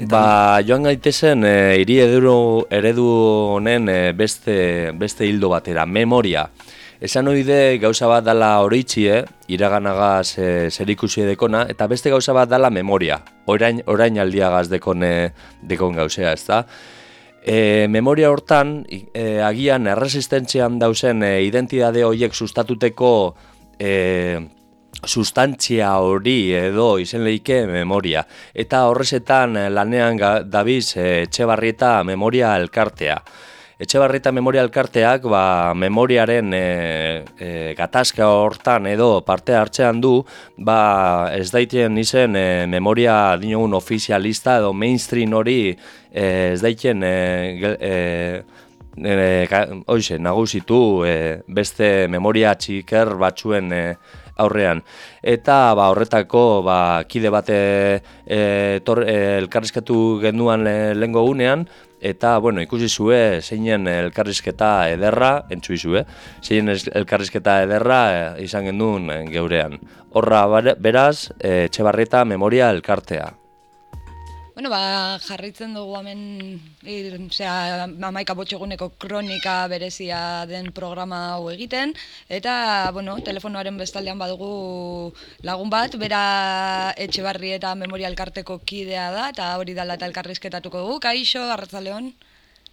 Ba, joan gaitezen, e, iri eredu, eredu honen e, beste, beste hildo batera, memoria. Esan oide gauza bat dala horitxie, iraganagaz e, zer ikusi edekona, eta beste gauza bat dala memoria. Orain, orain aldiagaz dekon, dekon gauzea, ez da? E, memoria hortan, e, agian erresistentzian dauzen e, identidade horiek sustatuteko e, sustantzia hori edo izen lehike memoria. Eta horrezetan eh, lanean dabiz eh, etxe memoria elkartea. Etxe memoria elkarteak ba, memoriaren e, e, gatazka hortan edo parte hartzean du ba, ez daiten izen e, memoria dinogun ofizialista edo mainstream hori e, ez daiten e, e, e, nagusitu e, beste memoria txiker batzuen e, aurrean. Eta ba, horretako ba, kide bate e, e, elkarrizketu genduan e, lengo gunean, eta bueno, ikusi zue zeinen elkarrizketa ederra, entzu izue, zeinen elkarrizketa ederra e, izan genduen geurean. Horra beraz, e, txebarreta memoria elkartea. Bueno, ba, jarritzen dugu hemen osea, amaika botxeguneko kronika berezia den programa hau egiten, eta, bueno, telefonoaren bestaldean badugu lagun bat, bera etxe barri eta memoria elkarteko kidea da, eta hori dala eta elkarrizketatuko dugu. Kaixo, Arratzaleon?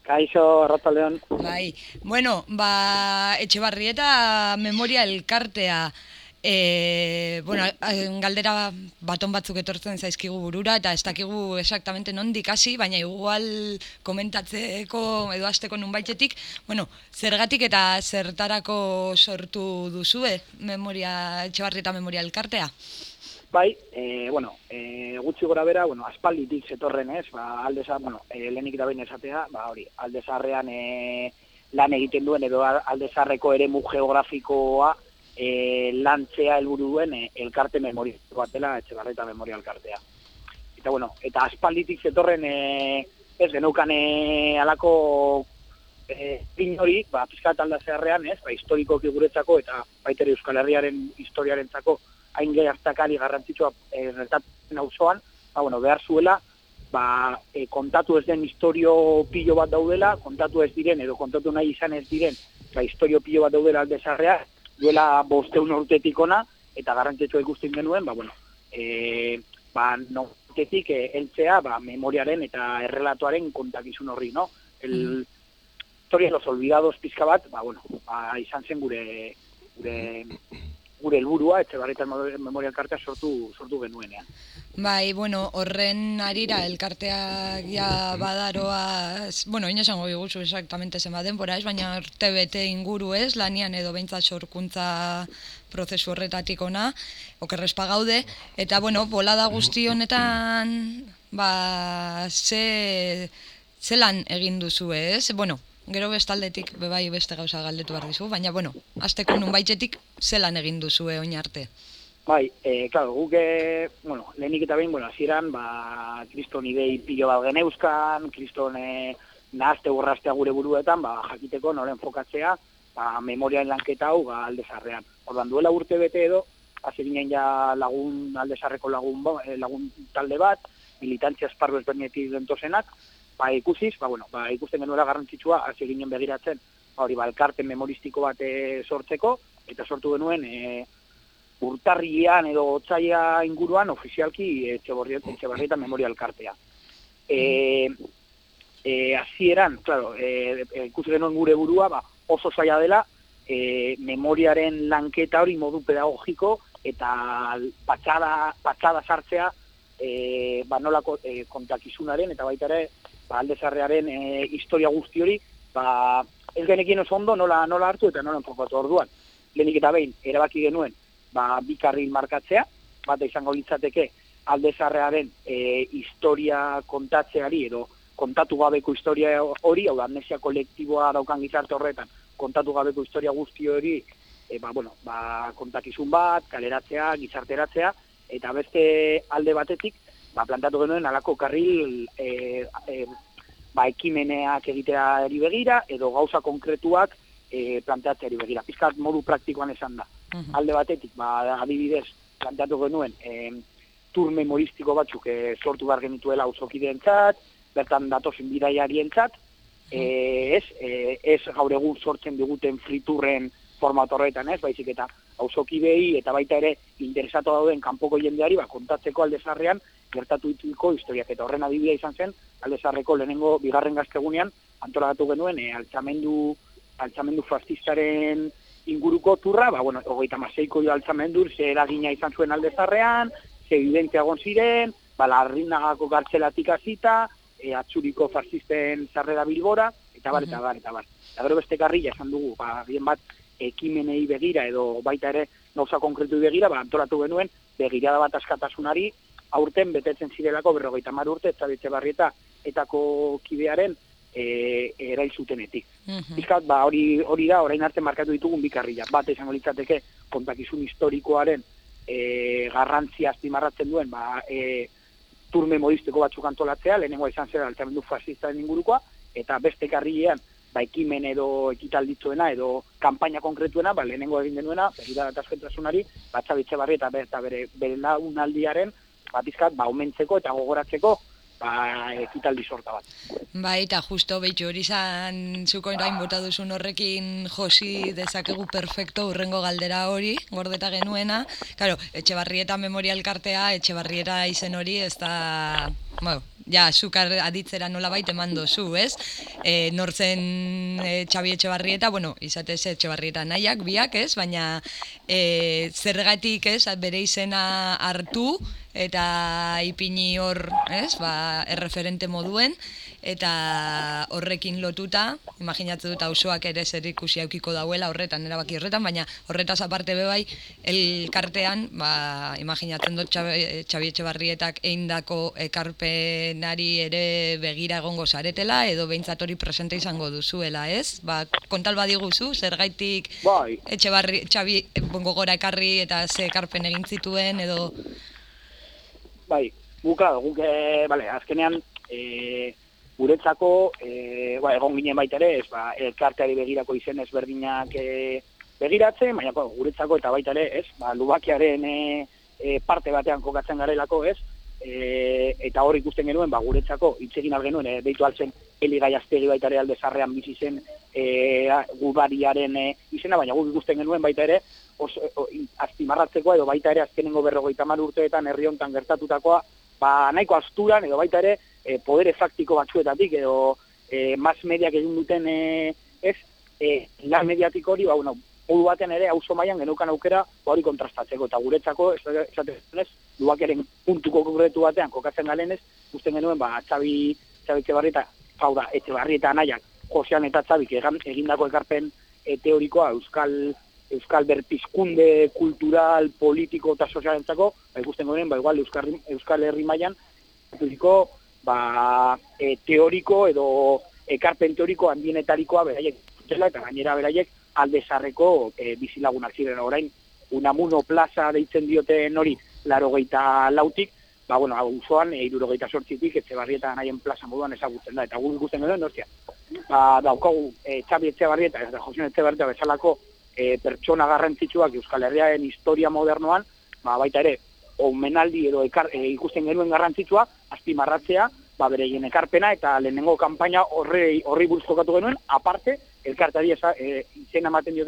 Kaixo, Arratzaleon. Bai, bueno, ba, etxe barri eta memoria elkartea, E, bueno, galdera baton batzuk etortzen zaizkigu burura eta ez dakigu exactamente non dikasi, baina igual komentatzeko edo azteko nun baitetik, bueno, zergatik eta zertarako sortu duzue memoria, etxebarri eta memoria elkartea? Bai, e, bueno, e, gutxi gora bera, bueno, aspalditik zetorren ez, ba, aldeza, bueno, e, lehenik da behin esatea, ba, hori, aldezarrean e, lan egiten duen edo aldezarreko ere geografikoa, e, lantzea helburu duen e, elkarte memoria batela, etxe memoria elkartea. Eta bueno, eta aspalditik zetorren e, ez genukan e, alako e, hori, ba, pizkat alda zeharrean, ez, ba, historiko guretzako eta baitere Euskal Herriaren historiaren zako hain gehiaztakali garrantzitsua e, auzoan, ba, bueno, behar zuela, ba, e, kontatu ez den historio pilo bat daudela, kontatu ez diren, edo kontatu nahi izan ez diren, ba, historio pilo bat daudela alde duela bosteun urtetik ona, eta garrantzitsua ikusten genuen, ba, bueno, e, ba, no, tetik, e, eltzea, ba, memoriaren eta errelatuaren kontakizun horri, no? El, mm. Historia los olvidados pizka bat, ba, bueno, ba, izan zen gure, gure gure helburua etxe barritan memoria elkartea sortu, sortu genuenean. Bai, bueno, horren arira elkarteak ja badaroa, bueno, ino esango biguzu exactamente zenba denbora ez, baina urte bete inguru ez, lanian edo behintzat sorkuntza prozesu horretatik ona, okerrespa gaude, eta bueno, bolada guzti honetan, ba, ze, zelan egin duzu ez, bueno, gero bestaldetik bebai beste gauza galdetu behar dizu, baina, bueno, azteko nun baitzetik zelan egin duzu oin arte? Bai, e, claro, guk, e, bueno, lehenik eta behin, bueno, aziran, ba, kriston idei pilo bat geneuzkan, kriston e, nahazte urrastea gure buruetan, ba, jakiteko noren fokatzea, ba, memoriaen lanketa hau, ba, aldezarrean. Ordan duela urte bete edo, hasi ginen ja lagun, aldezarreko lagun, e, lagun talde bat, militantzia esparru ezberdinetik dentozenak, ba, ikusiz, ba, bueno, ba, ikusten genuela garrantzitsua, hasi ginen begiratzen, ba, hori, ba, elkarten memoristiko bat e, sortzeko, eta sortu genuen, e, urtarrian edo otzaia inguruan, ofizialki, etxe barrieta memoria elkartea. E, e, azieran, claro, e, ikusi genuen gure burua, ba, oso zaila dela, e, memoriaren lanketa hori modu pedagogiko, eta patxada, patxada sartzea, e, ba, nolako e, kontakizunaren, eta baita ere, ba, aldezarrearen e, historia guzti hori, ba, ez genekien oso ondo nola, nola hartu eta nola enfokatu orduan. Lehenik eta behin, erabaki genuen, ba, bikarril markatzea, bat izango litzateke aldezarrearen e, historia kontatzeari edo kontatu gabeko historia hori, hau da, amnesia kolektiboa daukan gizarte horretan, kontatu gabeko historia guzti hori, e, ba, bueno, ba, kontakizun bat, kaleratzea, gizarteratzea, eta beste alde batetik, ba, plantatu genuen alako karril e, e, ba, ekimeneak egitea begira, edo gauza konkretuak e, planteatzea eri begira. Pizkat modu praktikoan esan da. Alde batetik, ba, adibidez, planteatu genuen, e, tur memoristiko batzuk e, sortu behar genituela ausokideentzat, bertan datozen bidaiarientzat, e, ez, e, ez gaur egun sortzen diguten friturren format horretan, ez, baizik eta auzokidei eta baita ere interesatu dauden kanpoko jendeari ba, kontatzeko aldezarrean gertatu dituko historiak. Eta horren adibidea izan zen aldezarreko lehenengo bigarren gaztegunean antolatu genuen e, altzamendu, altzamendu fascistaren inguruko turra, ba, bueno, hogeita maseiko jo altzamendur, ze eragina izan zuen aldezarrean, ze evidentzia ziren, ba, larrinagako gartzelatik azita, e, atxuriko fascisten zarrera bilbora, eta bar, eta bar, eta bar. Eta gero beste garrila esan dugu, ba, bien bat, ekimenei begira edo baita ere gauza konkretu begira, ba, antolatu genuen, begirada bat askatasunari, aurten betetzen zirelako berrogeita mar urte, eta barrieta, etako kidearen e, erail zutenetik. Bizkat, ba, hori, hori da, orain arte markatu ditugun bikarrila. Bat izango litzateke, kontakizun historikoaren e, garrantzia azpimarratzen duen, ba, e, turme modisteko batzuk antolatzea, lehenengo izan zera altamendu fascista ingurukoa, eta beste karrilean, ba, ekimen edo ekitalditzuena edo kanpaina konkretuena, ba, lehenengo egin denuena, begira eta askentasunari, batxabitxe barri eta bere, bere, bere launaldiaren, batizkat, ba, omentzeko eta gogoratzeko, ba, ekitaldi sorta bat. Bai, eta justo behitxu hori zan zuko irain bota duzun horrekin josi dezakegu perfecto urrengo galdera hori, gordeta genuena. Claro, etxe barrieta memorial kartea, etxe barrieta izen hori, ez da... Bueno, ja, zukar aditzera nola baita eman dozu, ez? E, nortzen e, Txabi Etxebarrieta, bueno, izatez Etxebarrieta nahiak, biak, ez? Baina e, zergatik, ez, bere izena hartu, eta ipini hor, ez, ba, erreferente moduen, eta horrekin lotuta, imaginatze dut auzoak ere zer ikusi aukiko dauela horretan, erabaki horretan, baina horretaz aparte bebai, elkartean, ba, imaginatzen dut Txabi Etxebarrietak eindako ekarpenari ere begira egongo zaretela, edo behintzat hori presente izango duzuela, ez? Ba, kontal badiguzu, zer gaitik bai. Etxebarri, Txabi gora ekarri eta ze ekarpen egin zituen, edo... Bai, buka, guk, e, bale, azkenean, e, guretzako e, ba, egon ginen baita ere, ez ba, elkarteari begirako izen ezberdinak e, begiratzen, baina ba, guretzako eta baita ere, ez, ba, lubakiaren e, parte batean kokatzen garelako, ez, e, eta hor ikusten genuen, ba, guretzako itzegin genuen, e, deitu altzen heligai aztegi baita ere alde zarrean bizi zen e, gubariaren e, izena, baina guk ikusten genuen baita ere, os, o, azpimarratzeko edo baita ere azkenengo berrogeita mar urteetan herri hontan gertatutakoa, ba, nahiko asturan edo baita ere e, podere faktiko batzuetatik edo e, mas mediak egin duten e, ez, e, lan mediatik hori, ba, bueno, modu batean ere, auzo mailan genukan aukera, ba, hori kontrastatzeko, eta guretzako, esaten ez, duakeren puntuko konkretu batean, kokatzen galenez, usten genuen, ba, txabi, txabi etxe eta, hau da, etxe barri eta nahiak, josean eta txabik egindako ekarpen e, teorikoa, euskal, euskal berpizkunde kultural, politiko eta sozialentzako, ba, ikusten genuen, ba, igual, euskal, euskal herri mailan, ba, e, teoriko edo ekarpen teoriko handienetarikoa beraiek dela eta gainera beraiek alde zarreko e, bizilagunak ziren orain unamuno plaza deitzen dioten hori laro lautik ba, bueno, hau zoan, e, iruro geita sortzitik, etxe barrieta nahien plaza moduan ezagutzen da, eta gu ikusten edo, nortzia. Ba, daukagu, e, txabi etxe barrieta, eta josin etxe barrieta bezalako e, pertsona garrantzitsuak Euskal Herriaren historia modernoan, ba, baita ere, omenaldi edo ekar, e, ikusten genuen garrantzitsua, azpimarratzea, ba, bere ekarpena eta lehenengo kanpaina horri, horri buruzkokatu genuen, aparte, elkartari e, izena ematen dio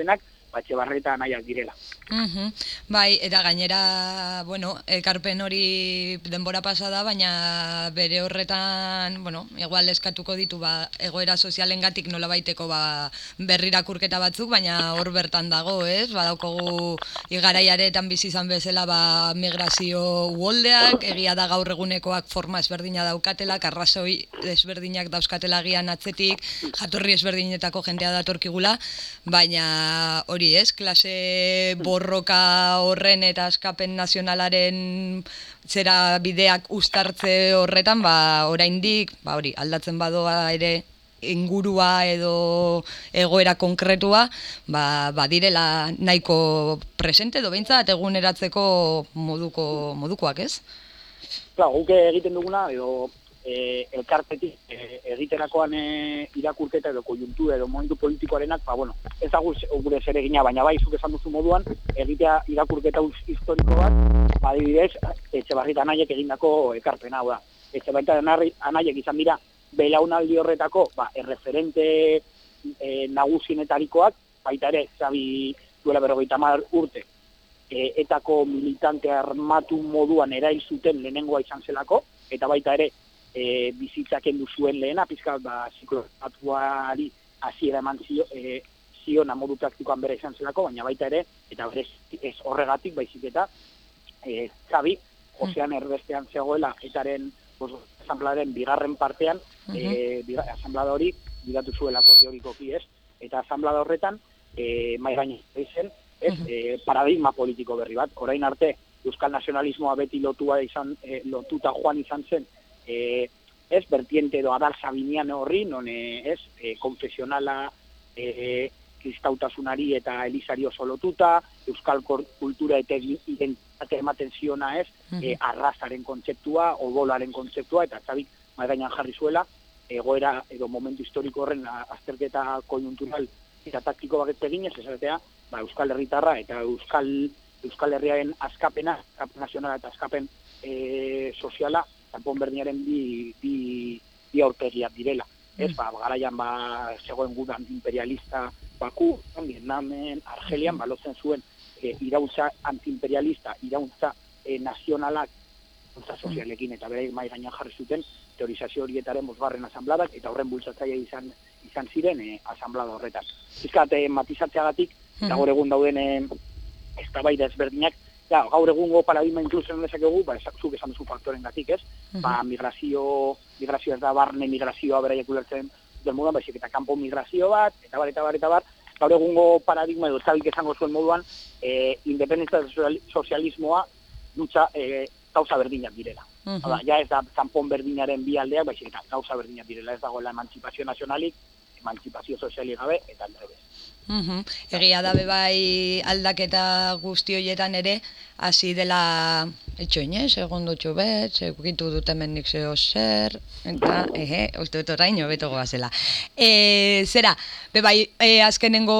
denak, batxe barreta nahiak direla. Mm Bai, eta gainera, bueno, ekarpen hori denbora pasada, baina bere horretan, bueno, igual eskatuko ditu, ba, egoera sozialen gatik nola baiteko ba, berrirakurketa batzuk, baina hor bertan dago, ez? Ba, daukogu igaraiaretan bizi izan bezala ba, migrazio uoldeak, egia da gaur egunekoak forma ezberdina daukatela, karrazoi ezberdinak dauzkatela gian atzetik, jatorri ezberdinetako jentea datorkigula, baina hori hori ez, klase borroka horren eta askapen nazionalaren zera bideak ustartze horretan, ba, oraindik, ba, hori, aldatzen badoa ere ingurua edo egoera konkretua, ba, ba direla nahiko presente edo behintzat eguneratzeko moduko, modukoak, ez? Klar, guk egiten duguna, edo e, elkartetik e, egiterakoan e, irakurketa edo kojuntu edo momentu politikoarenak, ba, bueno, ez da gure zer egina, baina bai, zuk esan duzu moduan, egitea irakurketa historiko bat, ba, dibidez, etxe barrit anaiek egindako ekarpena, hau da. Etxe baita anaiek izan dira, belaunaldi horretako, ba, erreferente e, nagusienetarikoak, baita ere, zabi duela berrogeita mar urte, e, etako militante armatu moduan erail zuten lehenengoa izan zelako, eta baita ere, e, bizitzak endu zuen lehena, pizka, ba, zikloatuari hasiera eman zio, e, ziona modu praktikoan bere izan zelako, baina baita ere, eta berez ez horregatik, baizik eta, e, zabi, Josean erbestean zegoela, etaren asamblaren bigarren partean, mm -hmm. e, asamblada hori, bidatu zuelako teorikoki ez, eta asamblada horretan, e, mai gaine zen, ez, e, paradigma politiko berri bat, orain arte, Euskal Nacionalismoa beti lotua izan, e, lotuta joan izan zen, e, ez bertiente edo adar sabinian horri, non e, ez, e, konfesionala e, kristautasunari eta elisario solotuta, euskal kultura eta identitate ematen ziona ez, e, arrazaren kontzeptua, odolaren kontzeptua, eta zabik maigainan jarri zuela, egoera edo momentu historiko horren azterketa konjuntural eta taktiko baket egin ez, esatea, ba, euskal herritarra eta euskal euskal herriaren askapena, askapen nazionala eta askapen e, soziala, kanpon berniaren bi, bi, bi aurpegiak direla. Ez, mm. ba, garaian ba, zegoen gudan imperialista Baku, Vietnamen, Argelian, mm. balotzen zuen e, irautza antiimperialista, irautza e, nazionalak, irautza sozialekin, eta bere mai gainean jarri zuten, teorizazio horietaren bosgarren asambladak, eta horren bultzatzaia izan izan ziren e, asamblada horretan. Zizkat, e, matizatzeagatik, mm. eta egun dauden e, ezberdinak, ja, gaur egungo paradigma inklusioen dezakegu, ba, zuk esan duzu faktoren gatik, ez? Ba, migrazio, migrazio ez da barne migrazioa beraiek ulertzen den moduan, baizik eta kanpo migrazio bat, eta bar, eta bar, eta bar, gaur egungo paradigma edo zabik esango zuen moduan, e, independentzia sozialismoa dutxa e, gauza berdinak direla. Uh -huh. ja ez da kanpon berdinaren bi aldeak, baizik eta gauza berdinak direla, ez dagoela emantzipazio nazionalik, emantzipazio sozialik gabe, eta aldrebez. Uhum. Egia da bai aldaketa guzti horietan ere, hasi dela etxoin, eh? segundo txubet, segukitu dut hemen nik zeo zer, eta, ehe, uste dut orain, beto goazela. E, zera, bebai, e, azkenengo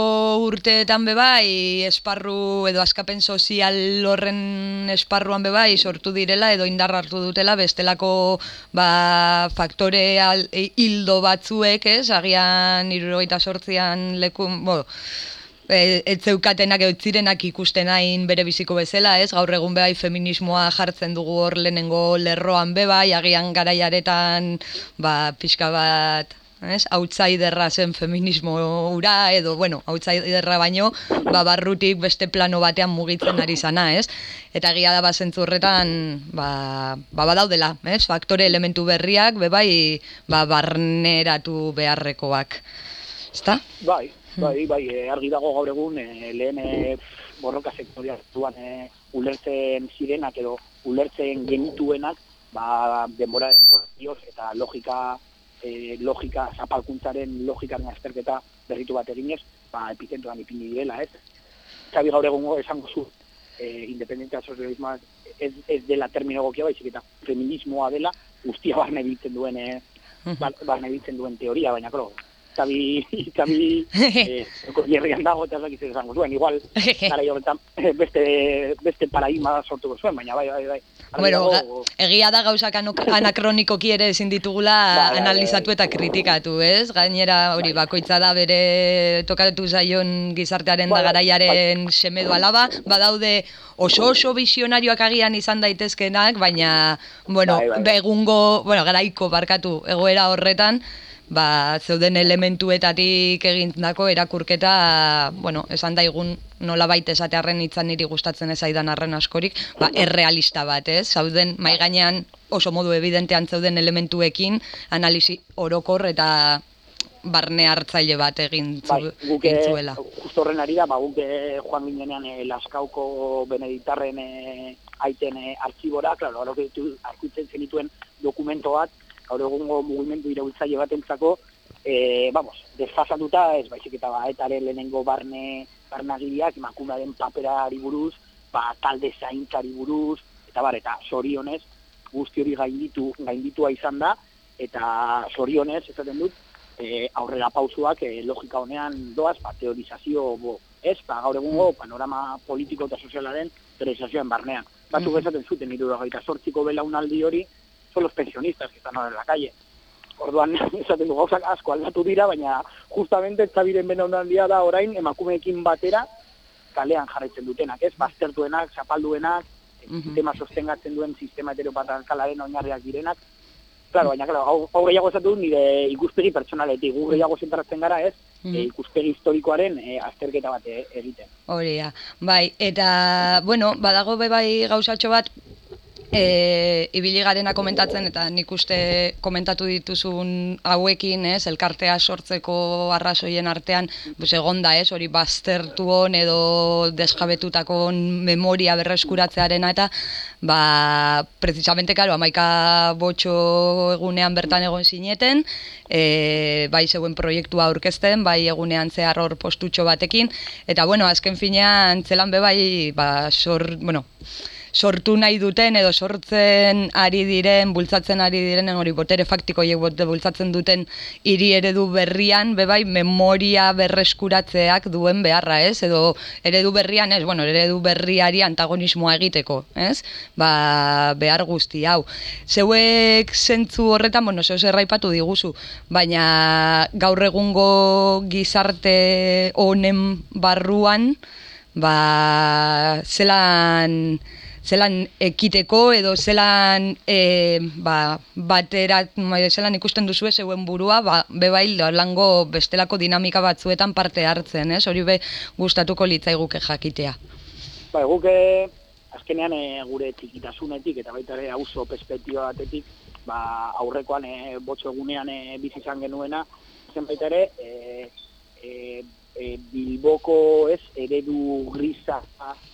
urteetan bebai, esparru edo askapen sozial horren esparruan bebai, sortu direla edo indar hartu dutela, bestelako ba, faktore al, e, hildo batzuek, ez, agian irurogeita sortzian leku, bo, e, ez zeukatenak eutzirenak ikusten hain bere biziko bezala, ez? Gaur egun behai feminismoa jartzen dugu hor lehenengo lerroan bebai, agian garaiaretan, ba, pixka bat, ez? Outsiderra zen feminismo ura, edo, bueno, outsiderra baino, ba, barrutik beste plano batean mugitzen ari zana, ez? Eta egia da bazentzurretan, ba, ba, badaudela, ez? Faktore elementu berriak, bebai, ba, barneratu beharrekoak. Ezta? Bai, Bai, bai, e, argi dago gaur egun, e, lehen e, borroka sektoria zuan e, ulertzen zirenak edo ulertzen genituenak, ba, denboraren pozioz eta logika, e, logika, zapalkuntzaren logikaren azterketa berritu bat eginez, ba, epizentuan ipini direla, ez? Zabi gaur egun esango zu, e, independentia sozialismoa ez, ez dela termino gokia baizik eta feminismoa dela, guztia barne biltzen duen, e, barne biltzen duen teoria, baina, klo, tabi, tabi, eh, hierrian dago, eta zakiz esango zuen, igual, gara jo, beste, beste paradigma sortuko zuen, baina bai, bai, bai. Bueno, egia da gauzak anakronikoki ere ezin ditugula ba, bai, analizatu eta kritikatu, ez? Gainera hori bakoitza da bere tokatu zaion gizartearen da garaiaren semedu alaba, badaude oso oso visionarioak agian izan daitezkenak, baina, bueno, begungo, bueno, garaiko barkatu egoera horretan, ba, zeuden elementuetatik egindako erakurketa, bueno, esan daigun nola baita esatearen itzan niri gustatzen ez aidan arren askorik, ba, errealista bat, ez? Zauden, mai gainean oso modu evidentean zeuden elementuekin, analisi orokor eta barne hartzaile bat egin bai, zuela. Justo horren ari da, ba, guke eh, joan ginenean e, Laskauko Beneditarren e, aiten e, artxibora, klaro, hori arkutzen zenituen dokumento bat, gaur egungo mugimendu iraultzaile batentzako e, vamos, desfasatuta ez baizik eta ba, etaren lehenengo barne barnagileak emakumaren paperari buruz, ba, talde zaintzari buruz, eta bar, eta sorionez, guzti hori gainditu, gainditua izan da, eta sorionez, esaten dut, e, aurrera pausuak e, logika honean doaz, ba, teorizazio bo, ez, ba, gaur egungo panorama politiko eta sozialaren teorizazioen barnean. Batu mm esaten zuten iruro gaita sortziko belaunaldi hori, son los pensionistas que están ahora en la calle. Orduan, esaten du gauzak asko aldatu dira, baina justamente ez zabiren belaunaldia da orain emakumeekin batera kalean jarraitzen dutenak, ez? Baztertuenak, zapalduenak, Mhm. sistema sostengatzen duen sistema heteropatriarkalaren oinarriak direnak. Claro, baina claro, hau, hau gehiago esatu nire ikuspegi pertsonaletik, gu gehiago zentratzen gara, ez? Mhm. E, ikuspegi historikoaren e, azterketa bat e, egiten. Hori da. Bai, eta, bueno, badago be bai gauzatxo bat, e, ibili garena komentatzen, eta nik uste komentatu dituzun hauekin, ez, elkartea sortzeko arrazoien artean, pues, egonda, ez, hori baztertu hon edo desjabetutako memoria berreskuratzearena, eta, ba, precisamente, karo, amaika botxo egunean bertan egon zineten, e, bai zeuen proiektua aurkezten, bai egunean zehar hor postutxo batekin, eta bueno, azken finean zelan be bai, ba, sor, bueno, sortu nahi duten edo sortzen ari diren, bultzatzen ari diren, hori botere faktiko horiek bote bultzatzen duten hiri eredu berrian, bebai, memoria berreskuratzeak duen beharra, ez? Edo eredu berrian, ez? Bueno, eredu berriari antagonismoa egiteko, ez? Ba, behar guzti hau. Zeuek zentzu horretan, bueno, zeu zerraipatu diguzu, baina gaur egungo gizarte honen barruan, ba, zelan zelan ekiteko edo zelan e, ba, batera, zelan ikusten duzu zeuen burua, ba, bebai lango bestelako dinamika batzuetan parte hartzen, ez? Hori be gustatuko litzaiguke jakitea. Ba, guk eh, azkenean e, gure txikitasunetik eta baita ere auzo perspektiba batetik, ba, aurrekoan e, botxo egunean e, bizi izan genuena, zen baita ere, e, e, e, Bilboko ez eredu grisa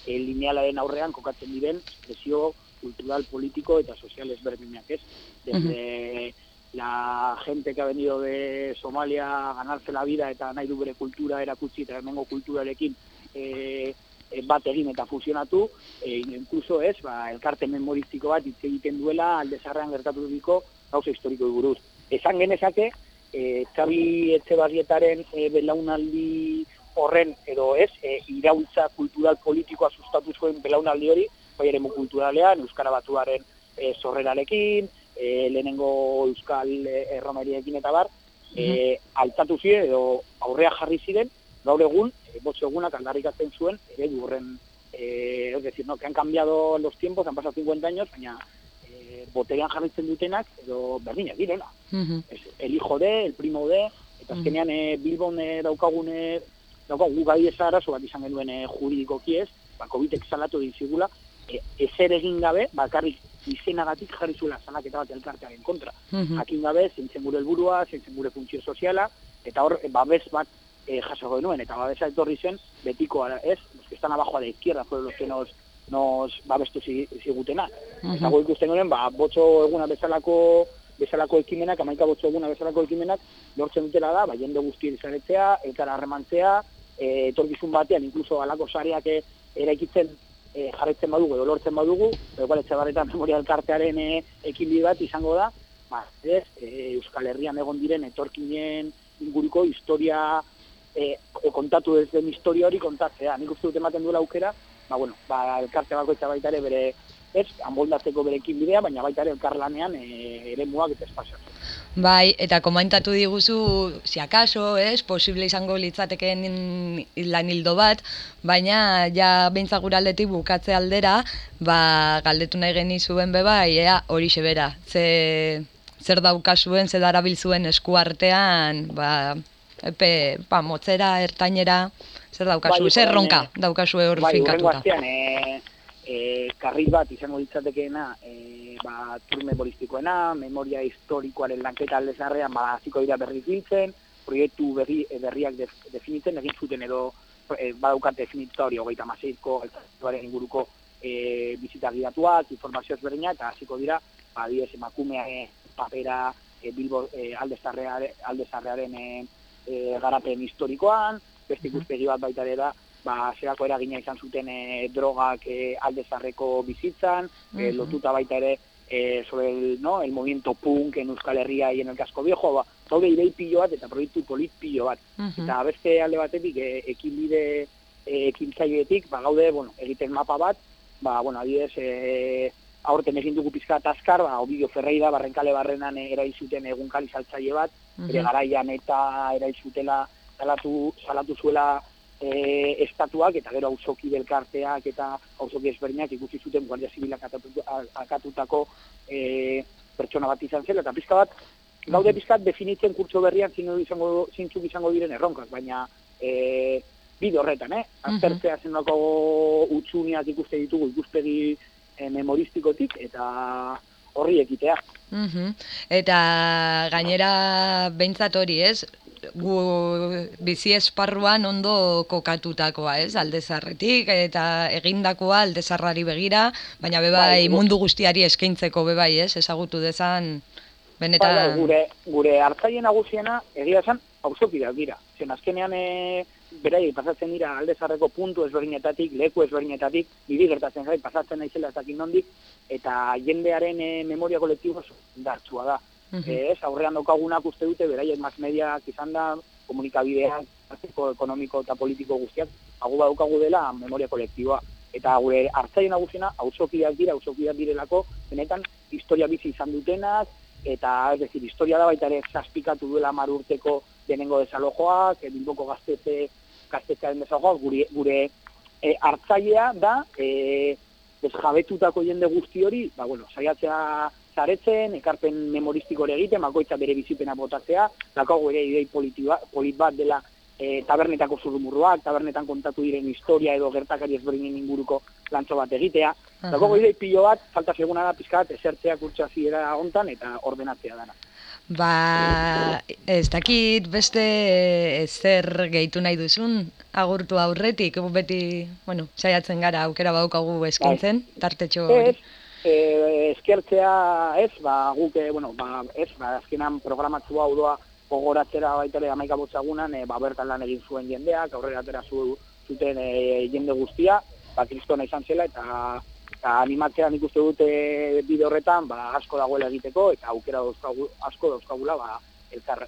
e, linealaren aurrean kokatzen diren espresio cultural, político eta sozial ezberdinak, ez? Desde la gente que ha venido de Somalia a ganarse la vida eta nahi du bere kultura erakutsi eta hemengo kulturarekin e, e, bat egin eta fusionatu, e, incluso ez, ba, elkarte memoristiko bat hitz egiten duela aldezarrean gertatu gauza historiko buruz. Esan genezake, e, Txabi Etxebarrietaren e, belaunaldi horren edo ez, e, iraultza kultural politikoa sustatu zuen belaunaldi hori, bai ere kulturalean, Euskara Batuaren e, sorrerarekin, e, lehenengo Euskal erromeriekin eta bar, e, altatu ziren edo aurrea jarri ziren, gaur egun, e, botxo egunak aldarrikatzen zuen, eredu horren, e, es decir, no, que han cambiado los tiempos, han pasado 50 años, baina e, boterean jarritzen dutenak, edo berdinak direna. Es el hijo de, el primo de, eta azkenean e, Bilbon e, daukagune, daukagu gai ez arazo bat izan genuen e, juridikoki ez, ba, COVID-ek salatu dizigula, e, ezer egin gabe, bakarrik izenagatik jarri zuela salaketa bat elkartearen kontra. Jakin gabe, zeintzen gure helburua, zeintzen gure funtzio soziala, eta hor, babes bat e, jaso genuen, eta babesa etorri zen, betiko, ez, los que están abajo a la izquierda, fueron los que nos, nos babestu zigutenak. Eta goi ikusten genuen, ba, botxo eguna bezalako bezalako ekimenak, amaika botxo eguna bezalako ekimenak, lortzen dutela da, ba, jende guztien izanetzea, elkara harremantzea, e, etorkizun batean, inkluso alako sareak e, eraikitzen e, jarraitzen badugu, edo lortzen badugu, egual etxabarretan memoria elkartearen e, ekinbide bat izango da, ba, ez, e, Euskal Herrian egon diren etorkinen inguruko historia e, kontatu ez den historia hori kontatzea. Nik uste dut ematen duela aukera, ba, bueno, ba, elkarte bakoitza baita ere bere ez, anboldatzeko berekin bidea, baina baita ere elkarlanean e, ere muak eta espazioak. Bai, eta komentatu diguzu, si acaso, ez, posible izango litzateken lan hildo bat, baina ja beintza guraldetik bukatze aldera, ba, galdetu nahi genizuen be bai, ea, hori bera, ze, zer daukazuen, zer darabil zuen eskuartean, ba, epe, ba, motzera, ertainera, zer daukazu, Bai, zer orain, ronka eh, daukazu hor bai, finkatuta. astean, e, e, karril bat izango ditzatekeena, e, ba, tur memoristikoena, memoria historikoaren lanketa aldezarrean, ba, hasiko dira berriz biltzen, proiektu berri, e, berriak def, definitzen, egin zuten edo e, badaukat definitorio, hogeita maseiko, altatuaren inguruko e, bizita gidatuak, informazio ezberdinak, eta hasiko dira, ba, adibidez, emakumea e, papera, e, Bilbo e, aldezarreare, aldezarrearen e, e, garapen historikoan, beste ikuspegi bat baita ere da, ba, zerako eragina izan zuten e, drogak e, aldezarreko bizitzan, e, Mhm. lotuta baita ere eh, sobre el, ¿no? el movimiento punk en Euskal Herria y en el casco viejo, ba, daude idei pilo bat eta proiektu polit pilo bat. Mhm. Eta beste alde batetik, e, ekinbide e, ekintzailetik, ba, gaude, bueno, egiten mapa bat, ba, bueno, adibidez, e, aurten egin dugu pizka taskar, ba, Obidio Ferreira, barrenkale barrenan erail zuten egunkali saltzaile bat, bere Mhm. garaian eta erail zutela salatu, salatu zuela e, estatuak, eta gero auzoki belkarteak eta auzoki ezberdinak ikusi zuten Guardia Zibilak akatutako e, pertsona bat izan zela, eta pizka bat, gaude pizkat definitzen kurtso berrian zinu izango, zintzuk izango diren erronkak, baina e, bide horretan, eh? Aztertzea zenako utxuniak ikuste ditugu ikuspegi e, memoristikotik, eta horri ekitea. Mhm. Eta gainera behintzat hori, ez? Gu bizi esparruan ondo kokatutakoa, ez? Aldezarretik eta egindakoa aldezarrari begira, baina bebai Bai, gu- mundu guztiari eskaintzeko bebai, ez? Ezagutu dezan Bai, bai, benetan gure, gure hartzaile nagusiena egia esan auzokideak dira. Zen azkenean e, beraiek pasatzen dira aldezarreko puntu ezberdinetatik, leku ezberdinetatik, niri gertatzen zait pasatzen naizela ez dakit nondik, eta jendearen e, memoria kolektibo oso indartsua da. Mhm. Ez, aurrean daukagunak uste dute beraiek mas mediak izan da, komunikabideak, arteko, ekonomiko eta politiko guztiak, hagu badaukagu dela memoria kolektiboa. Eta gure hartzaile nagusiena auzokideak dira, auzokideak direlako, benetan historia bizi izan dutenak, eta ez decir, historia da baita ere zazpikatu duela mar urteko denengo desalojoak, e, Bilboko gaztetze, gaztetzearen desalojoak, gure, gure e, hartzailea da, e, desjabetutako jende guzti hori, ba, bueno, saiatzea zaretzen, ekarpen memoristiko hori egiten, bakoitza bere bizipena botatzea, daukagu ere idei polit bat dela e, tabernetako zurrumurruak, tabernetan kontatu diren historia edo gertakari ezberdinen inguruko lantzo bat egitea. Aha. Daukagu idei pilo bat, falta seguna da pizkat, esertzea kurtsa ziera hontan eta ordenatzea dana. Ba, ez dakit beste zer gehitu nahi duzun agurtu aurretik, beti, bueno, saiatzen gara aukera baukagu eskintzen, tartetxo hori. Ez, e, eskertzea ez, ba, guk, e, bueno, ba, ez, ba, azkenan programatzu hau doa gogoratzera baita ere amaika botzagunan, e, ba, bertan lan egin zuen jendeak, aurrera atera zu, zuten e, jende guztia, ba, kristona izan zela, eta, eta animatzea nik uste dute bide horretan, ba, asko dagoela egiteko, eta aukera dauzkagu, asko dauzkagula, ba, elkar.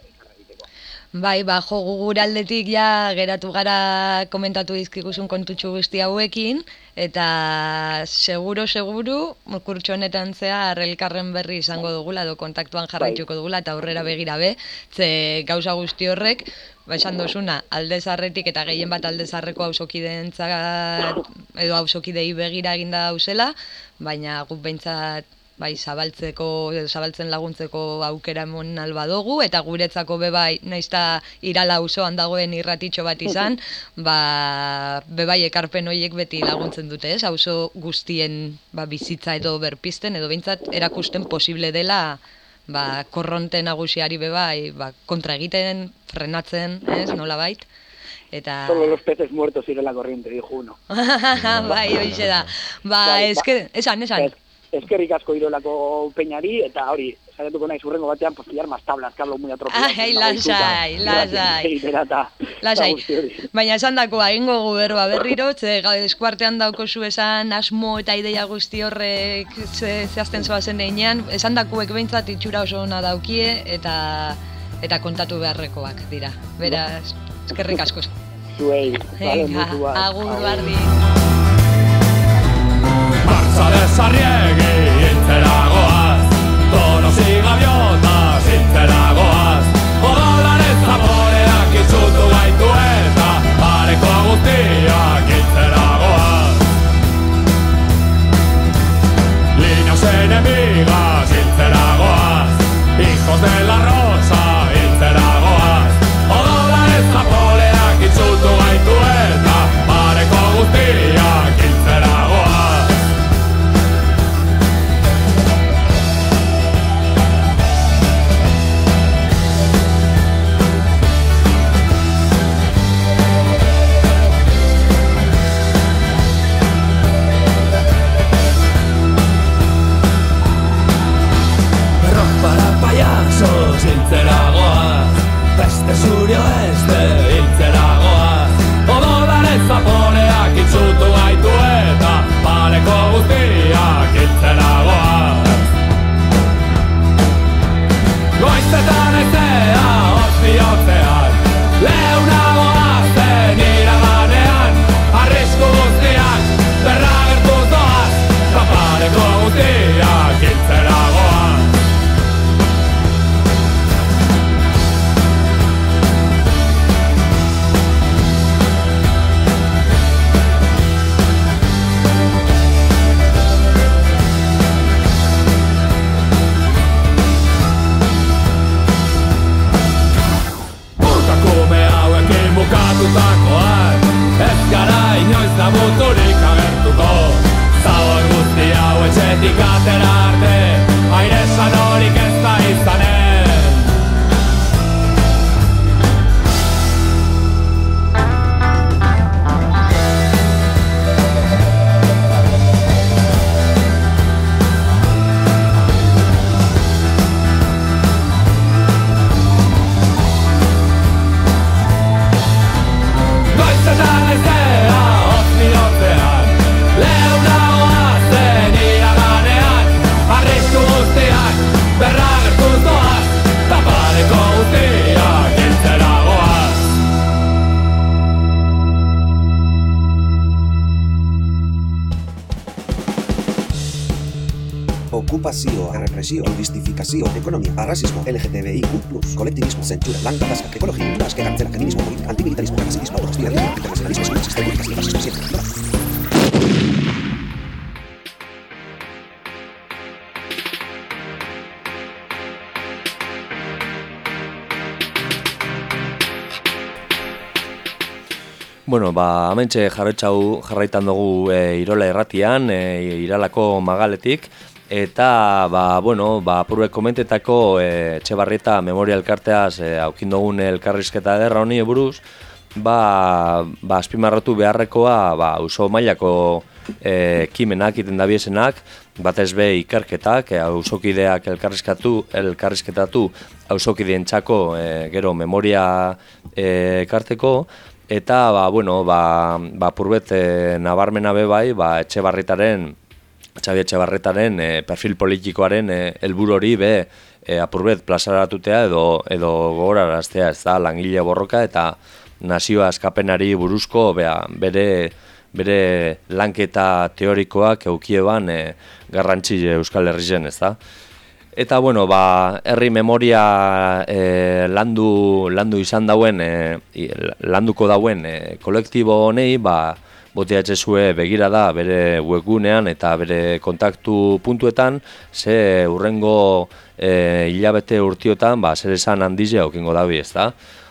Bai, ba, jo, gure aldetik ja geratu gara komentatu dizkiguzun kontutxu guzti hauekin, eta seguro, seguro, kurtso honetan zehar elkarren berri izango dugula, edo kontaktuan jarraituko dugula, eta aurrera begira be, ze gauza guzti horrek, ba, esan dozuna, aldezarretik eta gehien bat aldezarreko hausokideentzat, edo hausokidei begira eginda dauzela, baina guk behintzat bai, zabaltzeko, zabaltzen laguntzeko aukera emon albadogu, eta guretzako bebai, naizta irala auzoan dagoen irratitxo bat izan, ba, bebai ekarpen horiek beti laguntzen dute, ez? Auzo guztien ba, bizitza edo berpisten, edo behintzat erakusten posible dela ba, korronte nagusiari bebai, ba, kontra egiten, frenatzen, ez, nola bait. Eta... Solo los peces muertos iré la corriente, dijo uno. bai, hoize da. Ba, Bai, eske, esan, esan. Eskerrik asko irolako peñari, eta hori, saiatuko naiz urrengo batean, pues pillar más tablas, hablo muy atropellado. Ai, lasai, lasai. Lasai, baina esan dakoa, egingo guberba berriro, ze eskuartean dauko zu esan asmo eta ideia guzti horrek ze, zehazten zoazen einean, esan dakuek behintzat itxura oso ona daukie eta eta kontatu beharrekoak dira. Beraz, eskerrik asko. Zuei, vale, mutua. agur Agur. bardi. Martza desarriegi intzeragoaz Donosi gaviota zintzeragoaz Odolaren zamoreak itzutu gaitu eta Pareko guztiak Okupazioa, errepresio, justifikazio, ekonomia, arrasismo, LGTBIQ+, kolektibismo, zentsura, lan gatazka, ekologia, naske, kartzela, feminismo, politika, antimilitarismo, rasismo, autogestionalismo, internacionalismo, sumaxista, fascismo, fascismo, fascismo, Bueno, ba, hementxe jarretxau jarraitan dugu e, Irola erratian, e, Iralako magaletik, eta, ba, bueno, ba, purbe komentetako e, Etxebarrieta Memoria Elkarteaz e, aukin dugun elkarrizketa ederra honi buruz, ba, ba, azpimarratu beharrekoa, ba, oso mailako e, ekimenak iten dabiesenak, batez be ikerketak, e, auzokideak elkarrizkatu, elkarrizketatu auzokideentzako e, gero memoria e, ekarteko, eta ba, bueno, ba, ba purbet e, nabarmena be bai, ba, etxe barritaren, Xabi Etxebarretaren e, perfil politikoaren e, helburu hori be e, apurbet plazaratutea edo, edo gogoraraztea ez da langile borroka eta nazioa eskapenari buruzko bea, bere, bere lanketa teorikoak eukieban e, garrantzi Euskal Herrien ez da. Eta bueno, ba, herri memoria e, landu, landu izan dauen, e, landuko dauen e, kolektibo honei, ba, boteatzezue begira da bere webgunean eta bere kontaktu puntuetan, ze urrengo e, hilabete urtiotan, ba, zer esan handizia okingo dabi, ez da?